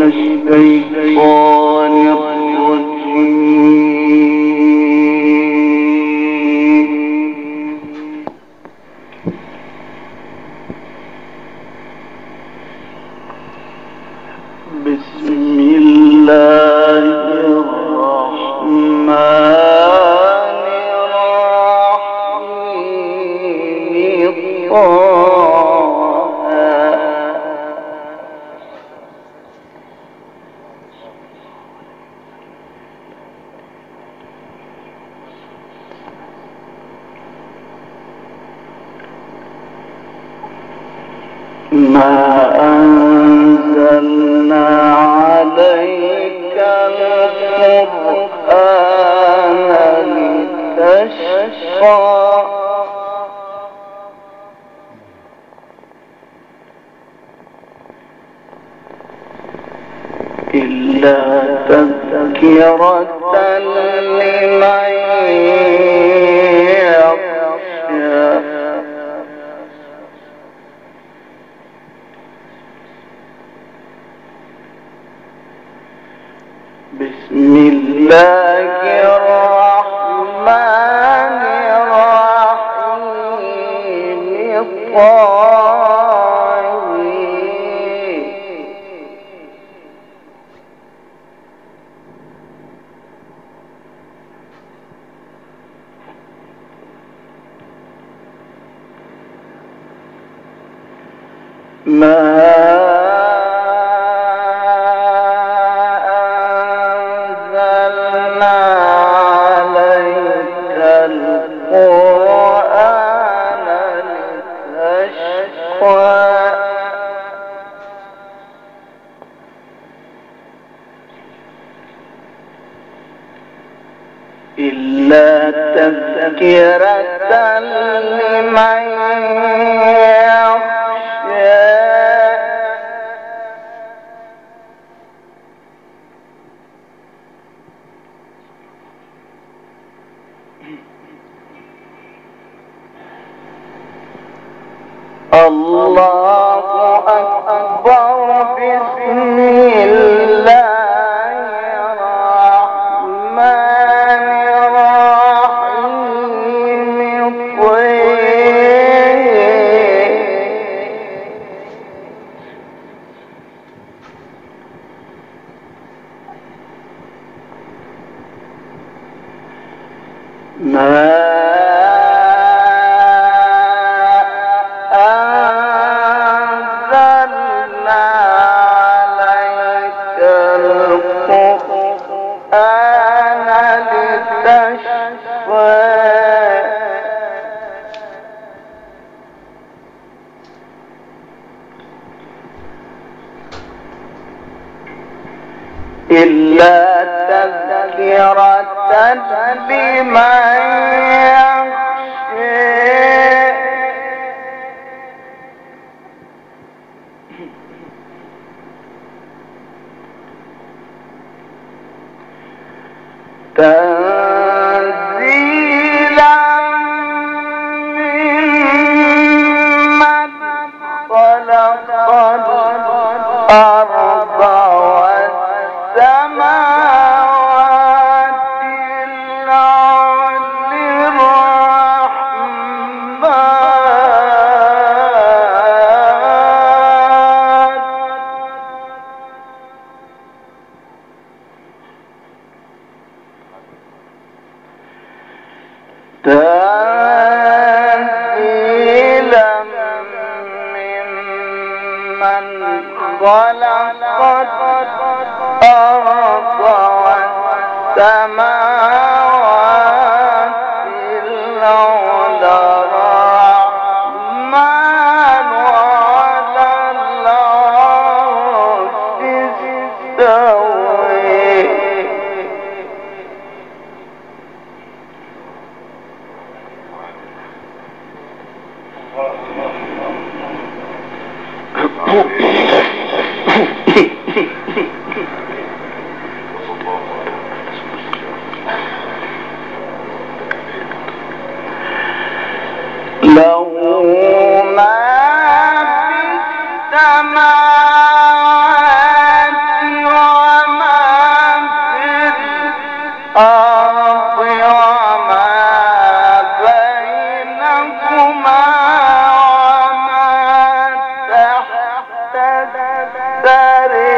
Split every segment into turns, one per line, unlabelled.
له ما السماء نارا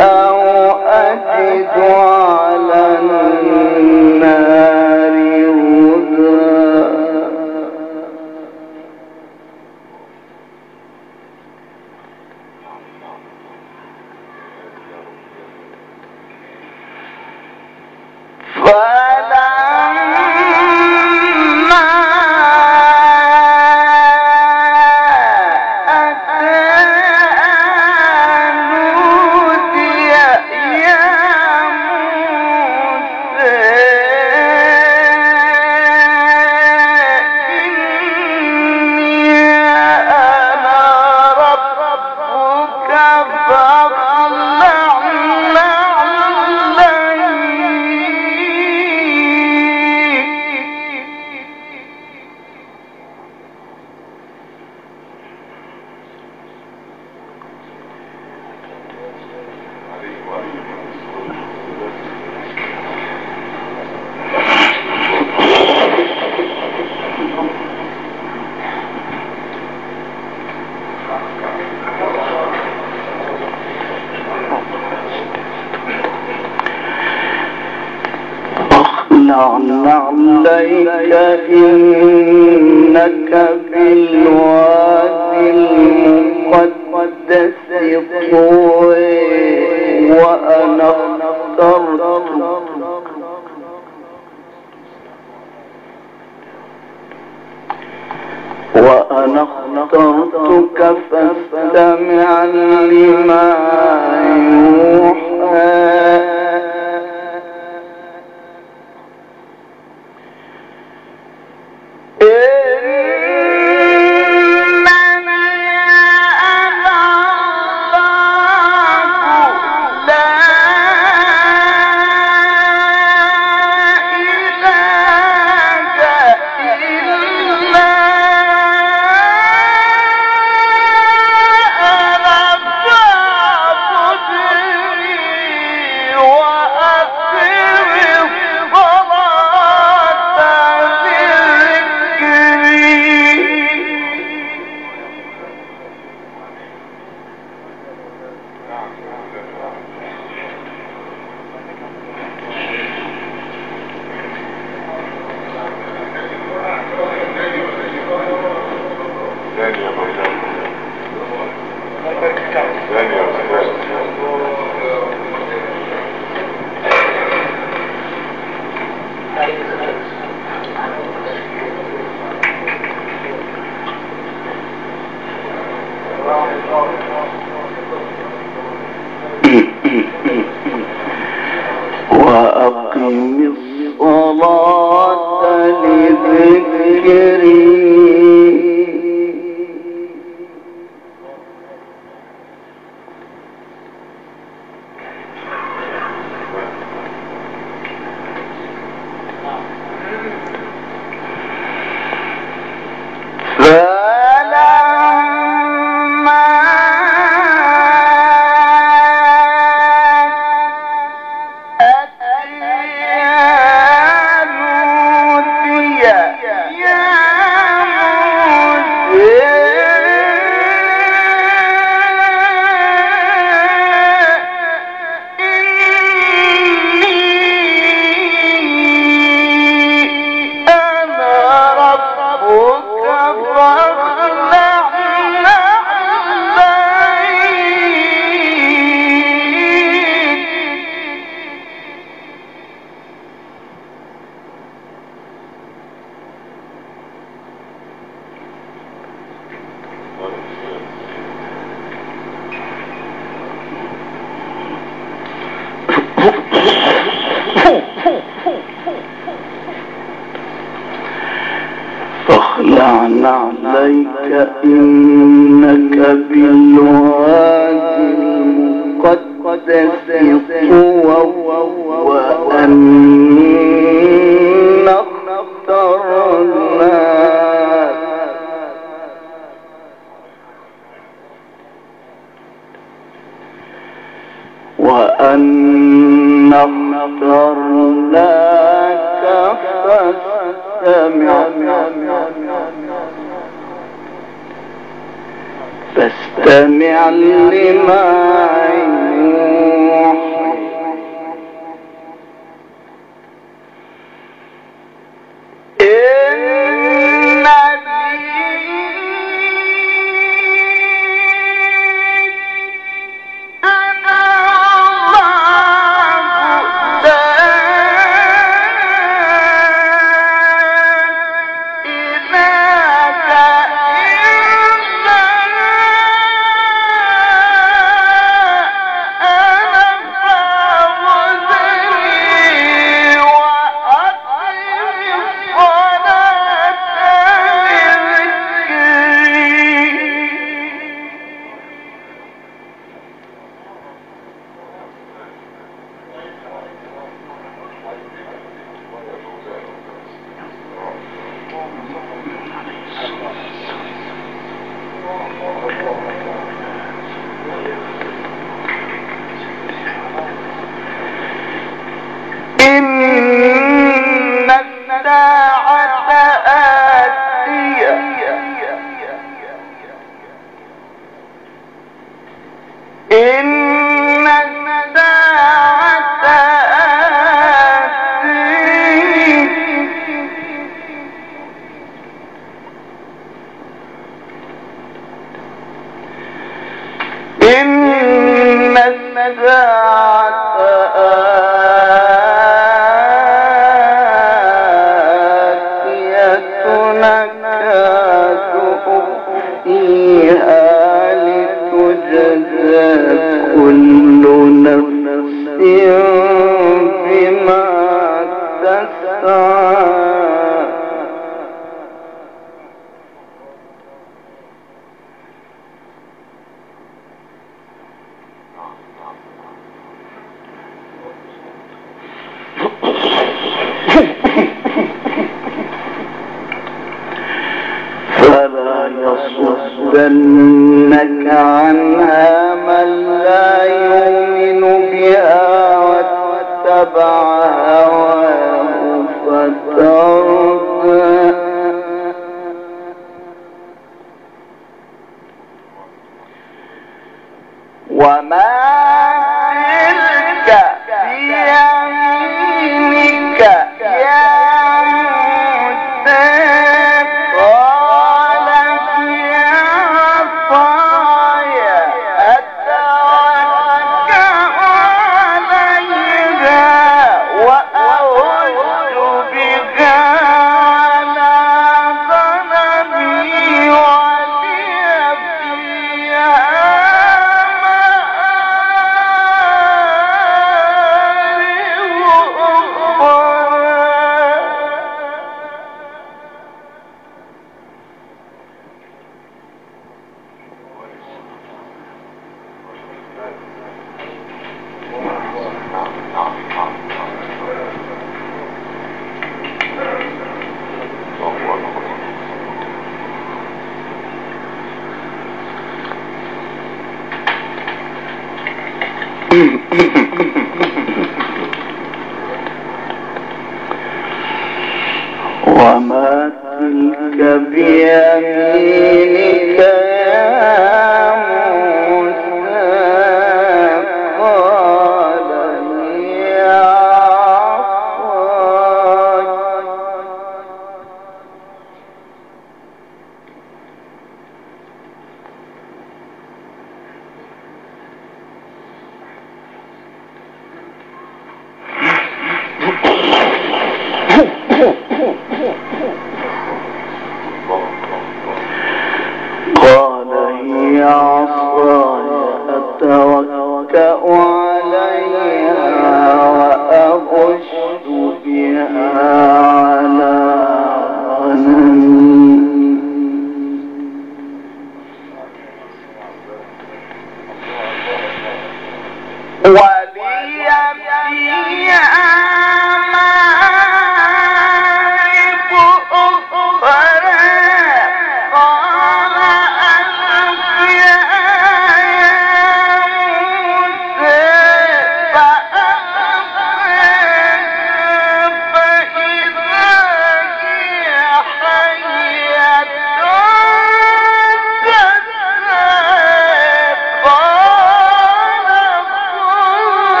أو أجد لن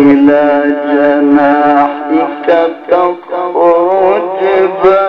إلى جناحك تخرج بها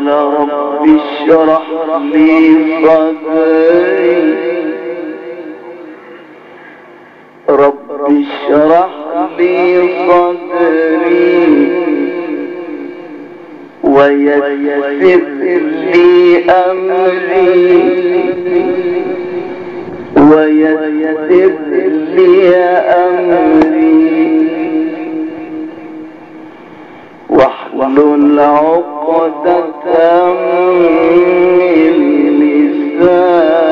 قال رب اشرح لي صدري. رب اشرح لي صدري ويسر لي أمري. ويسر لي أمري. واحلل عقدة من لساني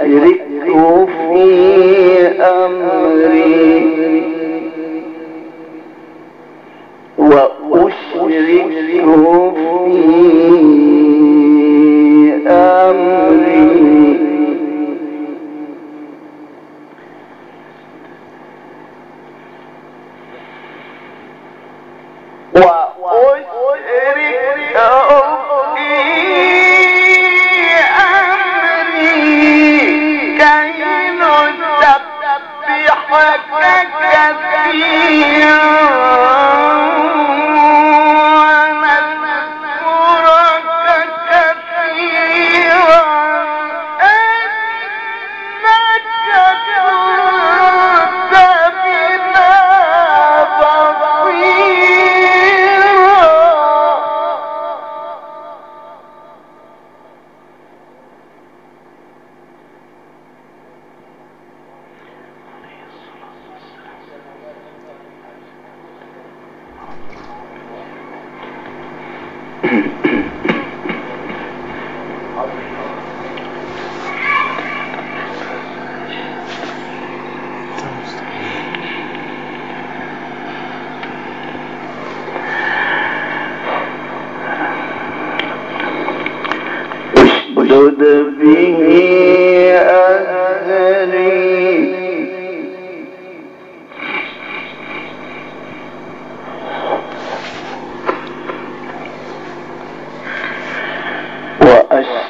أشدد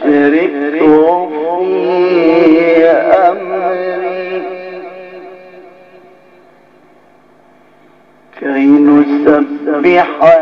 وأشركه في أمري. كي نسبحك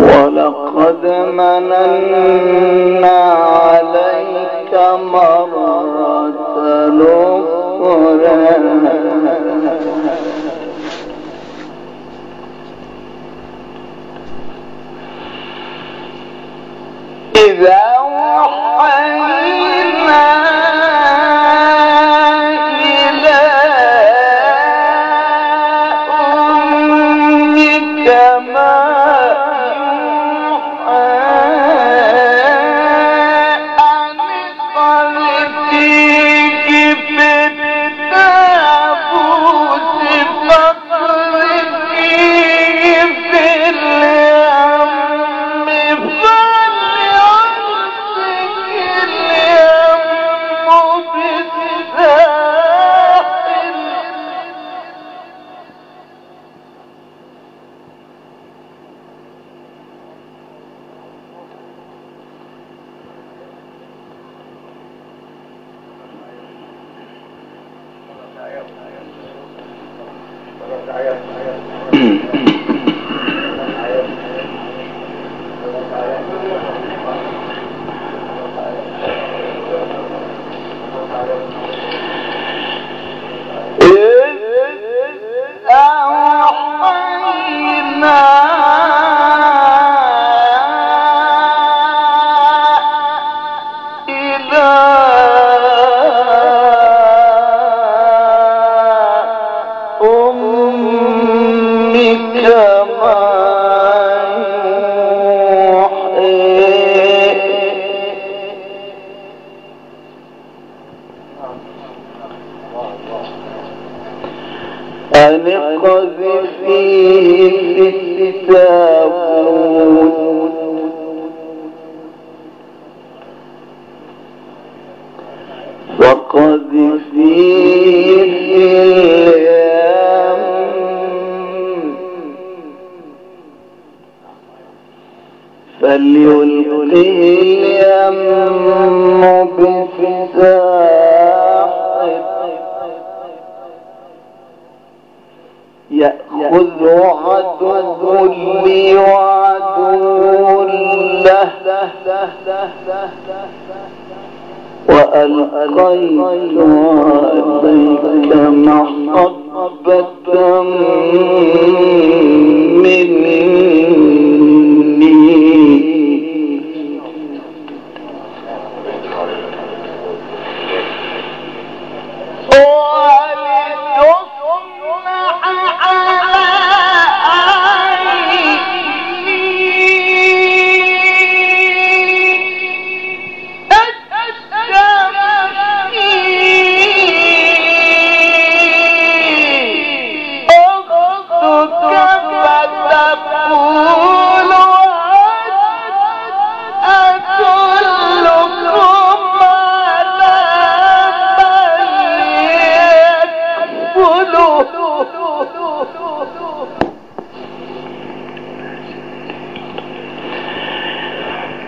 ولقد مننا عليك مرة أخرى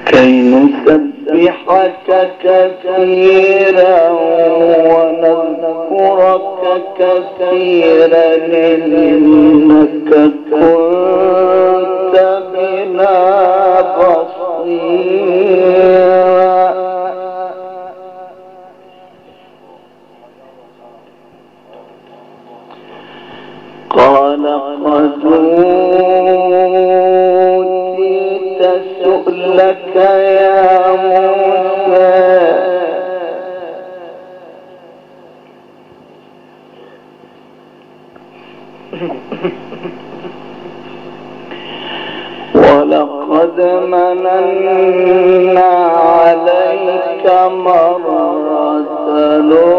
كي نسبحك كثيرا ونذكرك كثيرا إنك كنت بنا بصيرا يا موسى ولقد مننا عليك مرة أخرى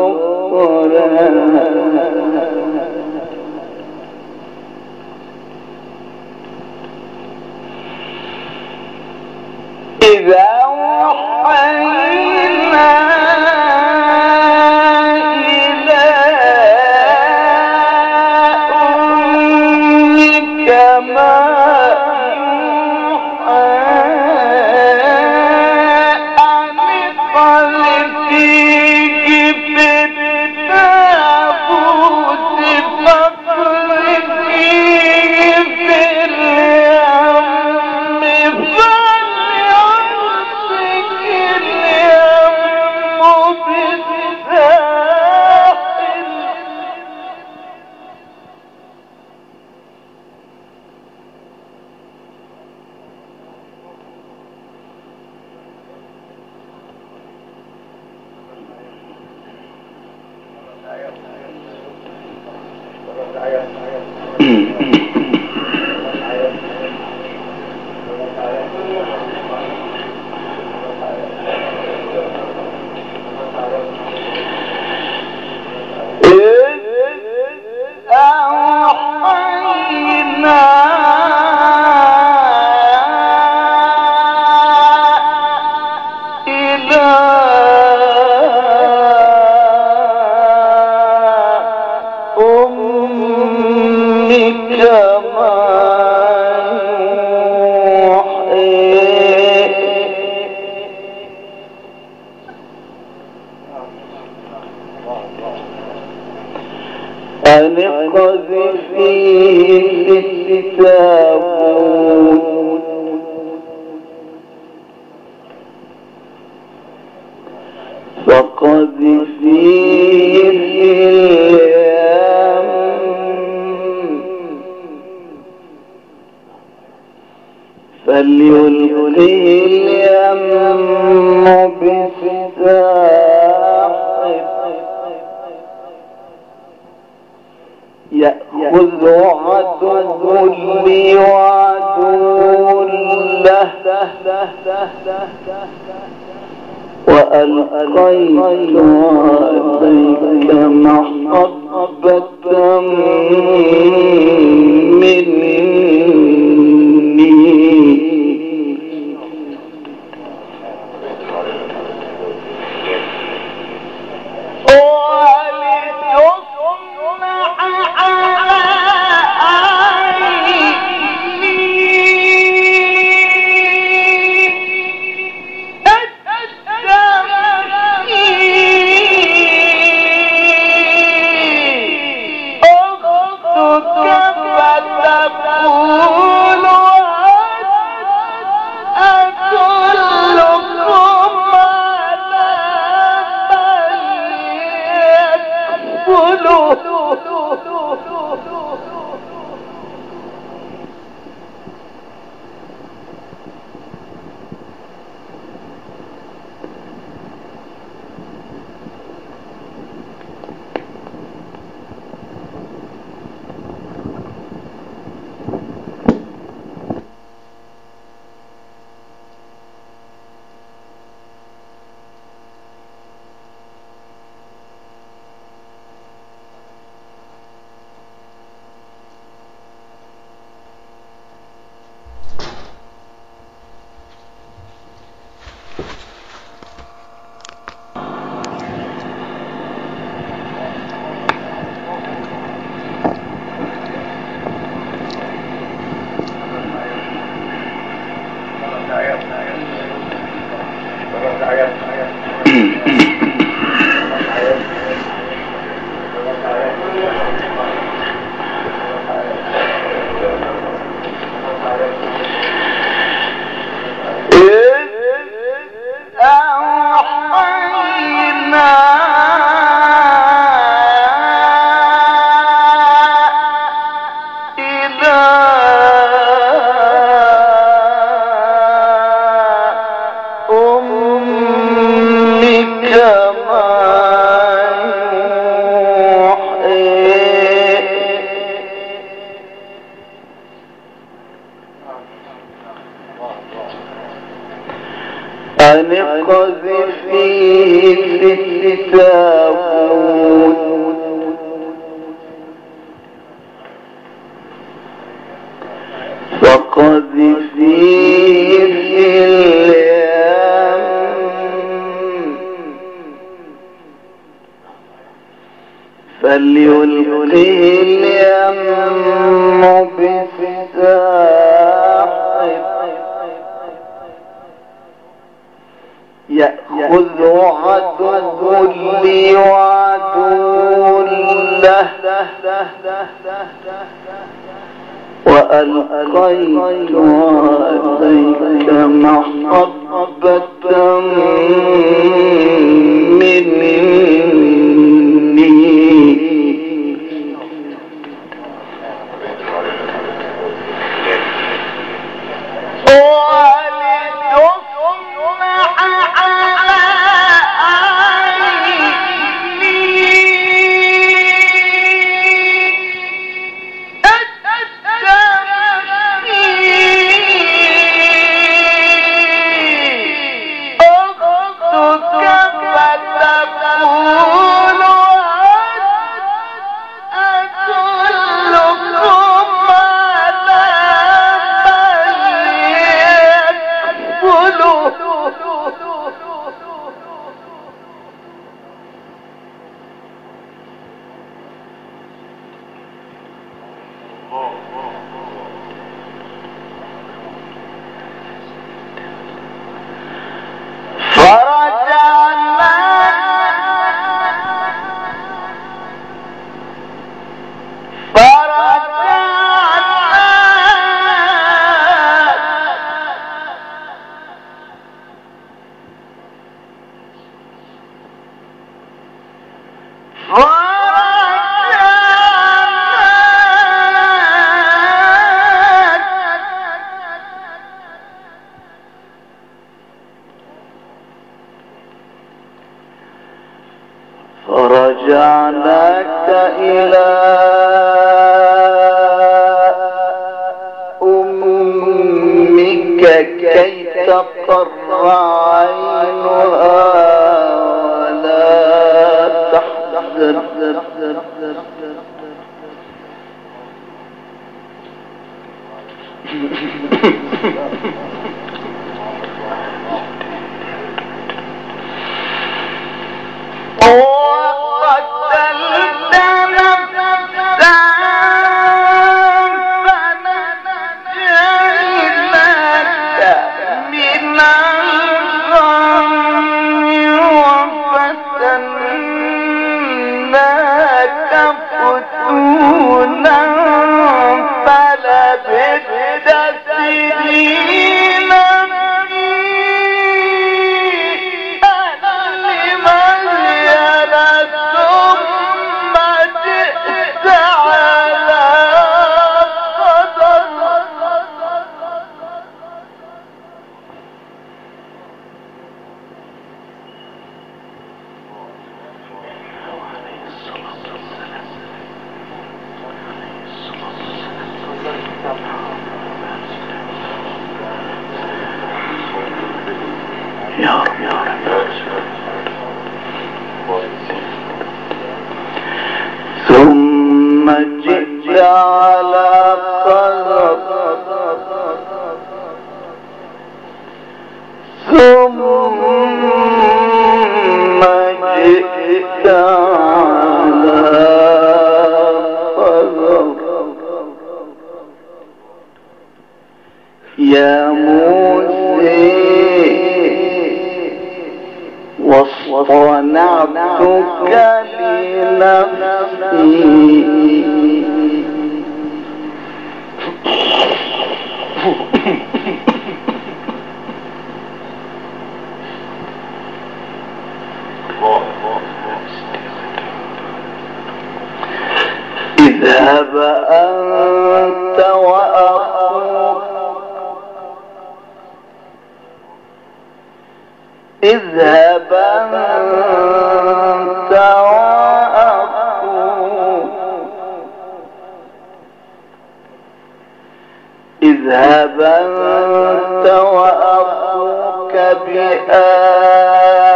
اذهب أنت وأخوك بآياتي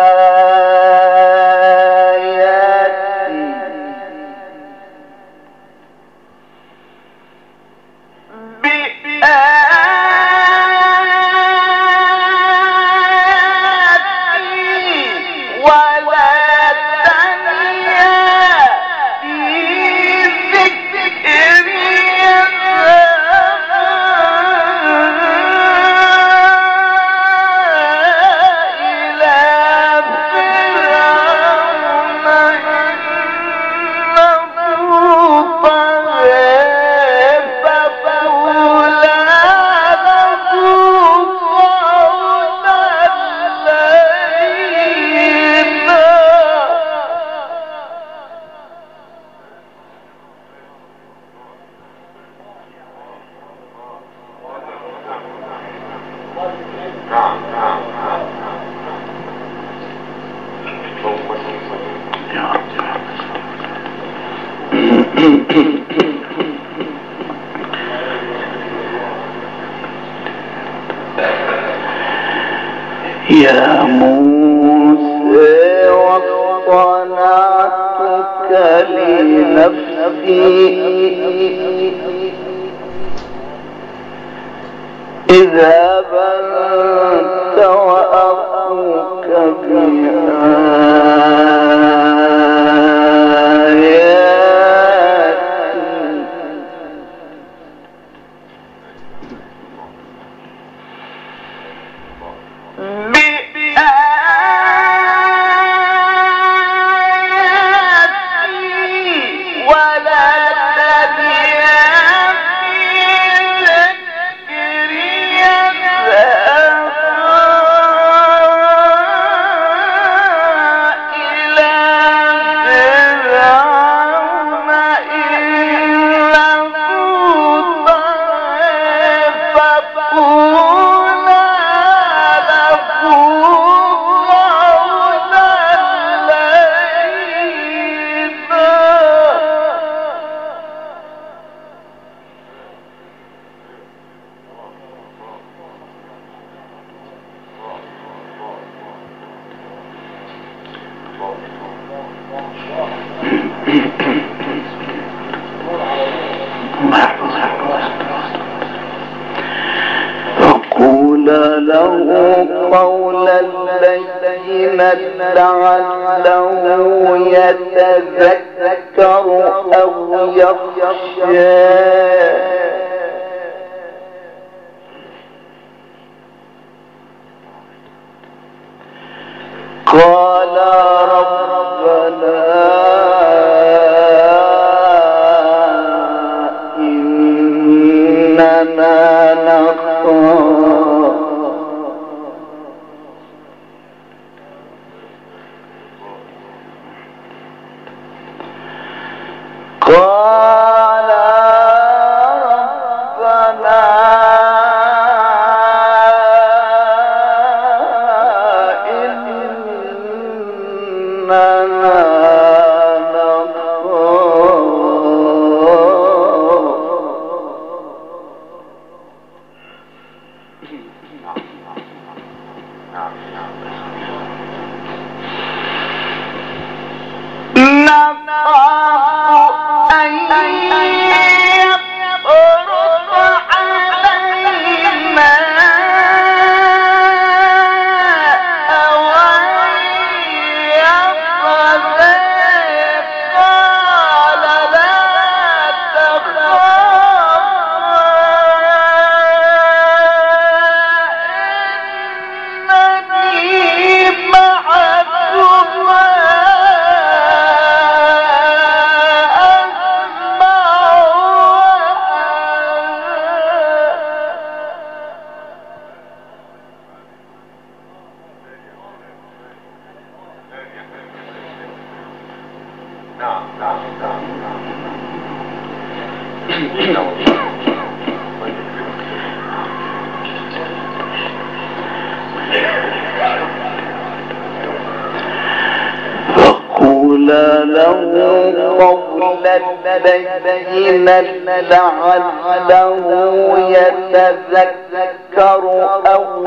يتذكر أو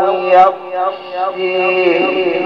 يخشي.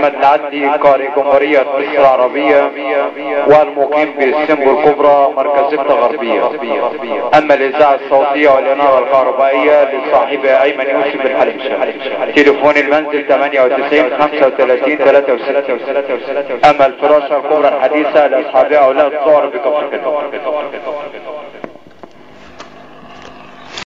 محمد العدلي قارئ جمهورية مصر العربية والمقيم بالسمبو الكبرى مركز ابن غربية أما الإذاعة الصوتية والإنارة الكهربائية لصاحبها أيمن يوسف الحليم تليفون المنزل 98 35 63 أما الفراشة الكبرى الحديثة لأصحابها أولاد ظهر بكفر